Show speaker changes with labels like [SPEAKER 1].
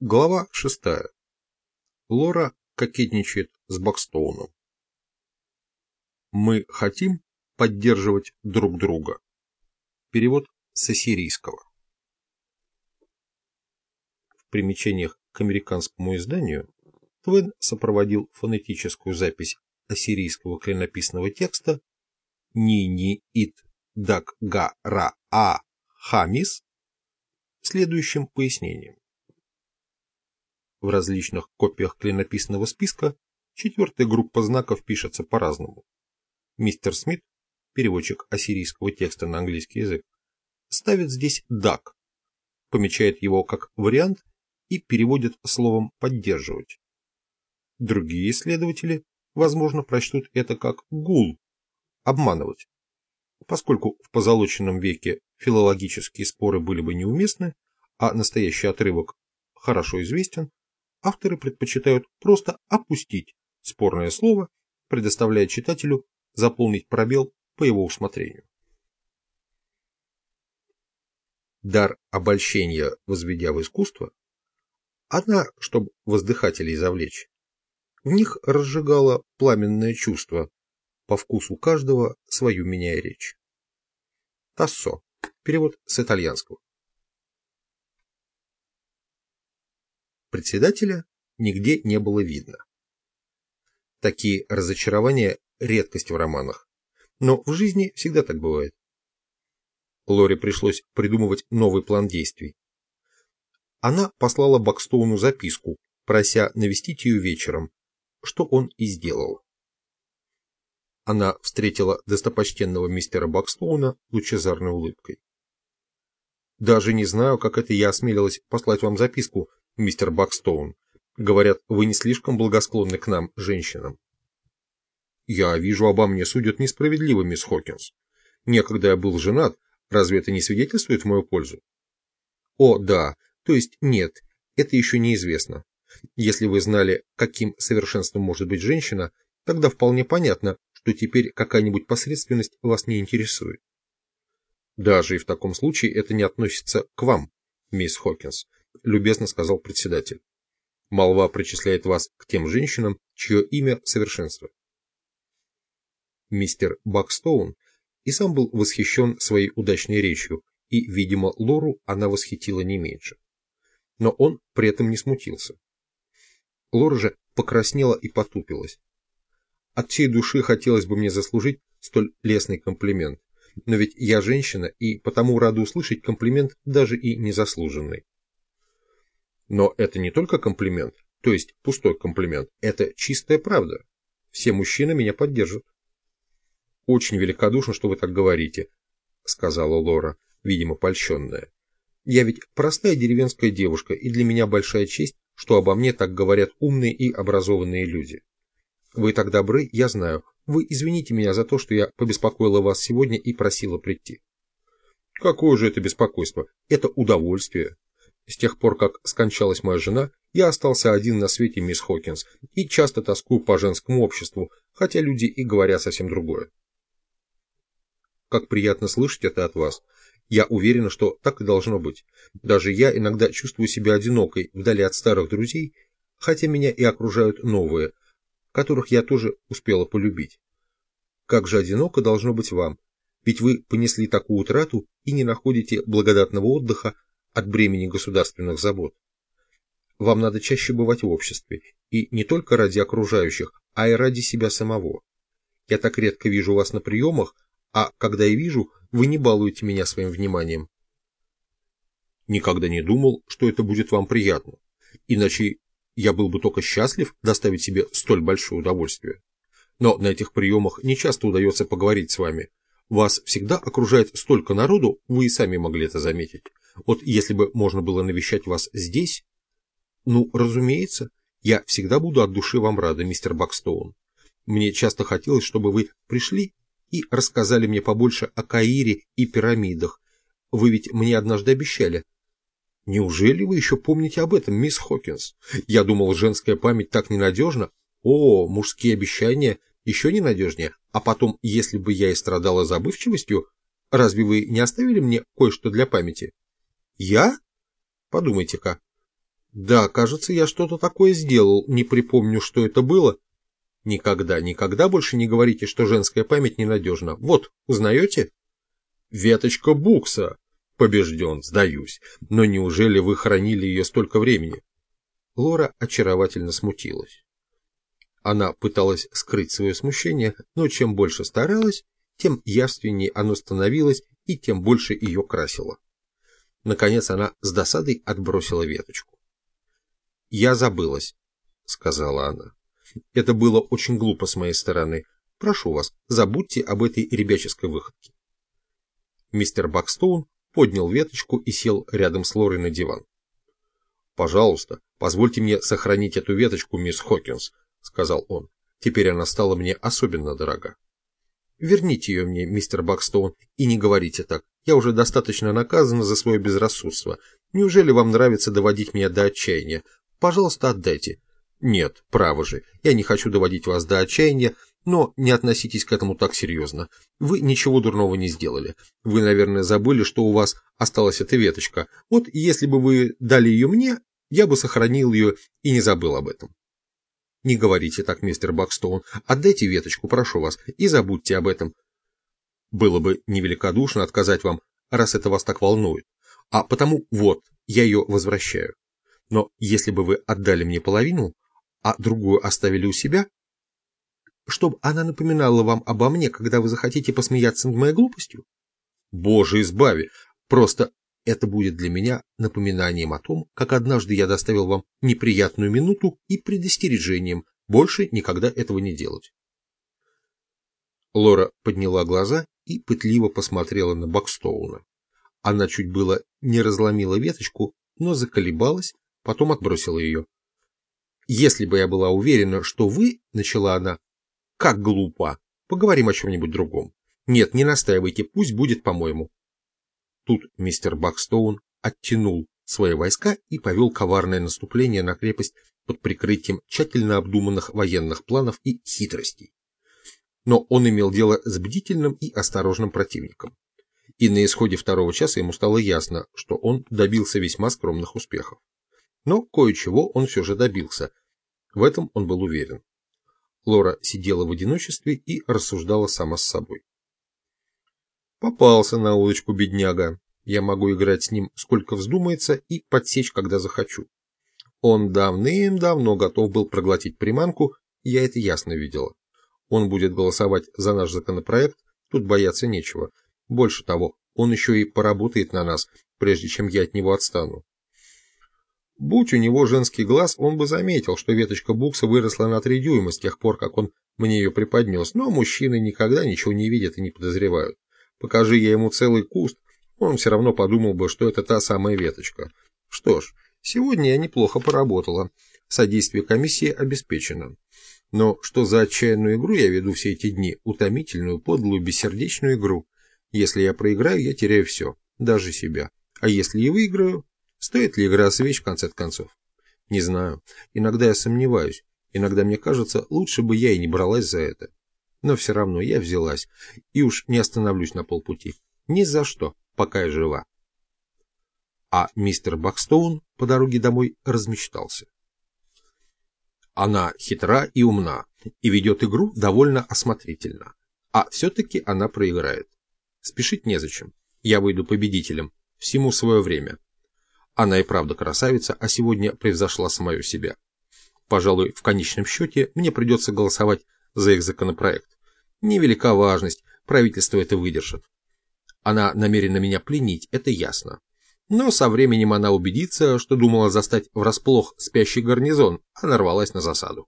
[SPEAKER 1] Глава шестая. Лора кокетничает с Бакстоуном. Мы хотим поддерживать друг друга. Перевод с ассирийского. В примечаниях к американскому изданию Твен сопроводил фонетическую запись ассирийского клинописного текста «Ни-ни-ит дак-га-ра-а-хамис» следующим пояснением. В различных копиях клинописного списка четвертая группа знаков пишется по-разному. Мистер Смит, переводчик ассирийского текста на английский язык, ставит здесь DAC, помечает его как вариант и переводит словом «поддерживать». Другие исследователи, возможно, прочтут это как «гул», «обманывать». Поскольку в позолоченном веке филологические споры были бы неуместны, а настоящий отрывок хорошо известен, авторы предпочитают просто опустить спорное слово, предоставляя читателю заполнить пробел по его усмотрению. Дар обольщения, возведя в искусство, она, чтобы воздыхателей завлечь, в них разжигала пламенное чувство, по вкусу каждого свою меняя речь. Тассо. Перевод с итальянского. Председателя нигде не было видно. Такие разочарования – редкость в романах. Но в жизни всегда так бывает. Лоре пришлось придумывать новый план действий. Она послала Бакстоуну записку, прося навестить ее вечером, что он и сделал. Она встретила достопочтенного мистера Бакстоуна лучезарной улыбкой. «Даже не знаю, как это я осмелилась послать вам записку, мистер Бакстоун. Говорят, вы не слишком благосклонны к нам, женщинам. Я вижу, обо мне судят несправедливо, мисс Хокинс. Некогда я был женат, разве это не свидетельствует в мою пользу? О, да, то есть нет, это еще неизвестно. Если вы знали, каким совершенством может быть женщина, тогда вполне понятно, что теперь какая-нибудь посредственность вас не интересует. Даже и в таком случае это не относится к вам, мисс Хокинс. — любезно сказал председатель. «Молва причисляет вас к тем женщинам, чье имя — совершенство». Мистер Бакстоун и сам был восхищен своей удачной речью, и, видимо, Лору она восхитила не меньше. Но он при этом не смутился. Лора же покраснела и потупилась. От всей души хотелось бы мне заслужить столь лестный комплимент, но ведь я женщина и потому рада услышать комплимент даже и незаслуженный. Но это не только комплимент, то есть пустой комплимент, это чистая правда. Все мужчины меня поддержат. Очень великодушно, что вы так говорите, сказала Лора, видимо, польщенная. Я ведь простая деревенская девушка, и для меня большая честь, что обо мне так говорят умные и образованные люди. Вы так добры, я знаю. Вы извините меня за то, что я побеспокоила вас сегодня и просила прийти. Какое же это беспокойство? Это удовольствие. С тех пор, как скончалась моя жена, я остался один на свете, мисс Хокинс, и часто тоскую по женскому обществу, хотя люди и говорят совсем другое. Как приятно слышать это от вас. Я уверена, что так и должно быть. Даже я иногда чувствую себя одинокой, вдали от старых друзей, хотя меня и окружают новые, которых я тоже успела полюбить. Как же одиноко должно быть вам, ведь вы понесли такую утрату и не находите благодатного отдыха от бремени государственных забот. Вам надо чаще бывать в обществе, и не только ради окружающих, а и ради себя самого. Я так редко вижу вас на приемах, а когда и вижу, вы не балуете меня своим вниманием. Никогда не думал, что это будет вам приятно, иначе я был бы только счастлив доставить себе столь большое удовольствие. Но на этих приемах не часто удается поговорить с вами. Вас всегда окружает столько народу, вы и сами могли это заметить. Вот если бы можно было навещать вас здесь... Ну, разумеется, я всегда буду от души вам рада, мистер Бакстоун. Мне часто хотелось, чтобы вы пришли и рассказали мне побольше о Каире и пирамидах. Вы ведь мне однажды обещали. Неужели вы еще помните об этом, мисс Хокинс? Я думал, женская память так ненадежна. О, мужские обещания еще ненадежнее. А потом, если бы я и страдала забывчивостью, разве вы не оставили мне кое-что для памяти? Я? Подумайте-ка. Да, кажется, я что-то такое сделал, не припомню, что это было. Никогда, никогда больше не говорите, что женская память ненадежна. Вот, узнаете? Веточка букса. Побежден, сдаюсь. Но неужели вы хранили ее столько времени? Лора очаровательно смутилась. Она пыталась скрыть свое смущение, но чем больше старалась, тем явственнее оно становилось и тем больше ее красило. Наконец она с досадой отбросила веточку. «Я забылась», — сказала она. «Это было очень глупо с моей стороны. Прошу вас, забудьте об этой ребяческой выходке». Мистер Бакстоун поднял веточку и сел рядом с Лорой на диван. «Пожалуйста, позвольте мне сохранить эту веточку, мисс Хокинс», — сказал он. «Теперь она стала мне особенно дорога». «Верните ее мне, мистер Бакстоун, и не говорите так. Я уже достаточно наказана за свое безрассудство. Неужели вам нравится доводить меня до отчаяния? Пожалуйста, отдайте». «Нет, право же, я не хочу доводить вас до отчаяния, но не относитесь к этому так серьезно. Вы ничего дурного не сделали. Вы, наверное, забыли, что у вас осталась эта веточка. Вот если бы вы дали ее мне, я бы сохранил ее и не забыл об этом. Не говорите так, мистер Бакстоун. Отдайте веточку, прошу вас, и забудьте об этом. Было бы невеликодушно отказать вам, раз это вас так волнует. А потому вот, я ее возвращаю. Но если бы вы отдали мне половину, а другую оставили у себя, чтобы она напоминала вам обо мне, когда вы захотите посмеяться над моей глупостью? Боже, избави! Просто это будет для меня напоминанием о том, как однажды я доставил вам неприятную минуту и предостережением больше никогда этого не делать. Лора подняла глаза и пытливо посмотрела на Бакстоуна. Она чуть было не разломила веточку, но заколебалась, потом отбросила ее. «Если бы я была уверена, что вы, — начала она, — как глупо, поговорим о чем-нибудь другом. Нет, не настаивайте, пусть будет по-моему. Тут мистер Бакстоун оттянул свои войска и повел коварное наступление на крепость под прикрытием тщательно обдуманных военных планов и хитростей. Но он имел дело с бдительным и осторожным противником. И на исходе второго часа ему стало ясно, что он добился весьма скромных успехов. Но кое-чего он все же добился. В этом он был уверен. Лора сидела в одиночестве и рассуждала сама с собой. Попался на удочку бедняга. Я могу играть с ним сколько вздумается и подсечь, когда захочу. Он давным-давно готов был проглотить приманку, я это ясно видела. Он будет голосовать за наш законопроект, тут бояться нечего. Больше того, он еще и поработает на нас, прежде чем я от него отстану. Будь у него женский глаз, он бы заметил, что веточка букса выросла на три дюйма с тех пор, как он мне ее преподнес, но мужчины никогда ничего не видят и не подозревают. Покажи я ему целый куст, он все равно подумал бы, что это та самая веточка. Что ж, сегодня я неплохо поработала. Содействие комиссии обеспечено. Но что за отчаянную игру я веду все эти дни? Утомительную, подлую, бессердечную игру. Если я проиграю, я теряю все, даже себя. А если и выиграю, стоит ли игра свеч в конце концов? Не знаю. Иногда я сомневаюсь. Иногда мне кажется, лучше бы я и не бралась за это. Но все равно я взялась, и уж не остановлюсь на полпути. Ни за что, пока я жива. А мистер Бакстоун по дороге домой размечтался. Она хитра и умна, и ведет игру довольно осмотрительно. А все-таки она проиграет. Спешить незачем. Я выйду победителем. Всему свое время. Она и правда красавица, а сегодня превзошла самую себя. Пожалуй, в конечном счете мне придется голосовать за их законопроект. Невелика важность, правительство это выдержит. Она намерена меня пленить, это ясно. Но со временем она убедится, что думала застать врасплох спящий гарнизон, а нарвалась на засаду.